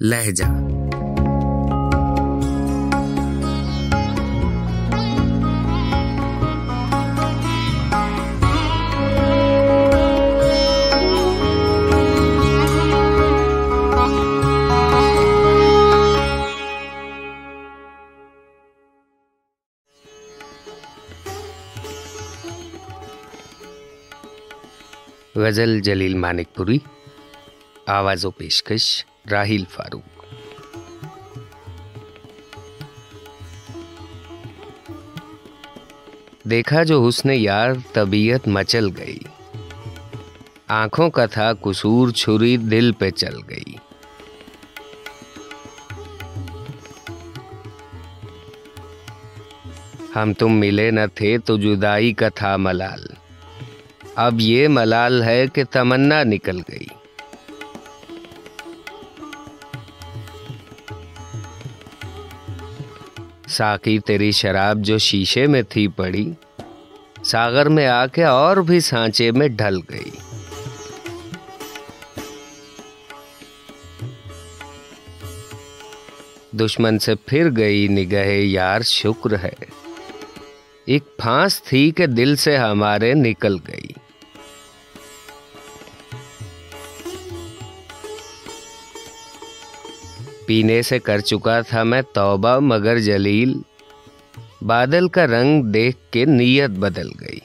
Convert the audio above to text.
لہجہ۔ غزل جلیل مانک پوری آواز و پیشکش۔ راہیل فاروق۔ دیکھا جو حسن یار، طبیعت مچل گئی۔ آنکھوں کا تھا قصور، چھری دل پہ چل گئی۔ ہم تم ملے نہ تھے تو جدائی کا تھا ملال۔ اب یہ ملال ہے کہ تمنا نکل گئی۔ ساکی تیری شراب جو شیشے میں تھی پڑی ساگر میں آ کے اور بھی سانچے میں ڈھل گئی۔ دشمن سے پھر گئی نگہ یار شکر ہے۔ ایک پھانس تھی کہ دل سے ہمارے نکل گئی۔ پینے سے کر چکا تھا میں توبہ، مگر جلیل، بادل کا رنگ دیکھ کے نیت بدل گئی۔